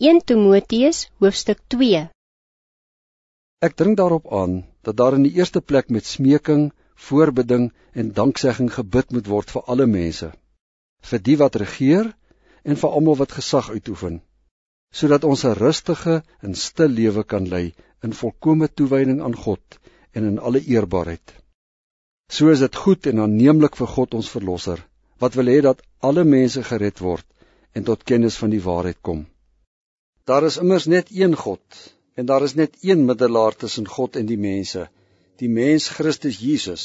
1 Timoteus hoofstuk 2 Ek dring daarop aan dat daar in die eerste plek met smeking, voorbidding en danksegging gebid moet word vir alle mense, vir die wat regeer en vir almal wat gesag uitoefen, sodat ons 'n rustige en stil lewe kan lei in volkomme toewyding aan God en in alle eerbaarheid. So is dit goed en aanneemlik vir God ons verlosser, wat wil hê dat alle mense gered word en tot kennis van die waarheid kom. Daar is immers net een God en daar is net een middelaar tussen God en die mense, die mens Christus Jesus,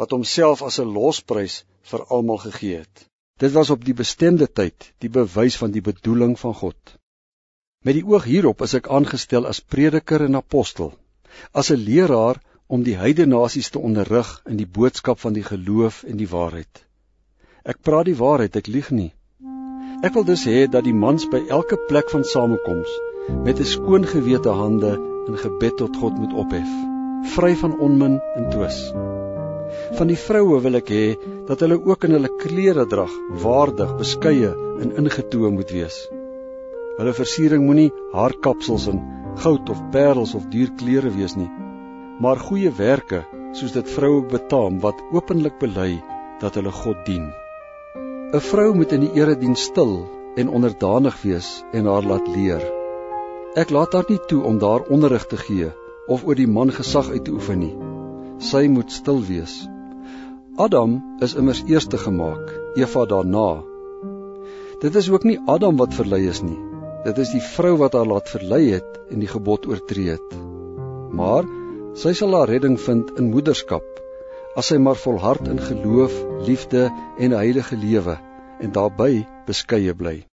wat homself as 'n losprys vir almal gegee het. Dit was op die bestemde tyd die bewys van die bedoeling van God. Met die oog hierop is ek aangestel as prediker en apostel, as 'n leraar om die heidene nasies te onderrig in die boodskap van die geloof en die waarheid. Ek praat die waarheid, ek lieg nie. Ek wil dus hê dat die mans by elke plek van samekoms met 'n skoon gewete hande in gebed tot God moet ophef, vry van onmin en twis. Van die vroue wil ek hê dat hulle ook in hulle klere drag waardig, beskeie en ingetoe moet wees. Hulle versiering moenie haarkapsels en goud of parels of duur klere wees nie, maar goeie werke soos dit vroue betaam wat openlik bely dat hulle God dien. 'n Vrou moet in die erediens stil en onderdanig wees en haar laat leer. Ek laat haar nie toe om daar onderrig te gee of oor die man gesag uit te oefen nie. Sy moet stil wees. Adam is immers eerste gemaak, Eva daarna. Dit is ook nie Adam wat verlei is nie. Dit is die vrou wat haar laat verlei het en die gebod oortree het. Maar sy sal haar redding vind in moederskap as hy maar volhard in geloof, liefde en heilige lewe en daarbey beskeie bly.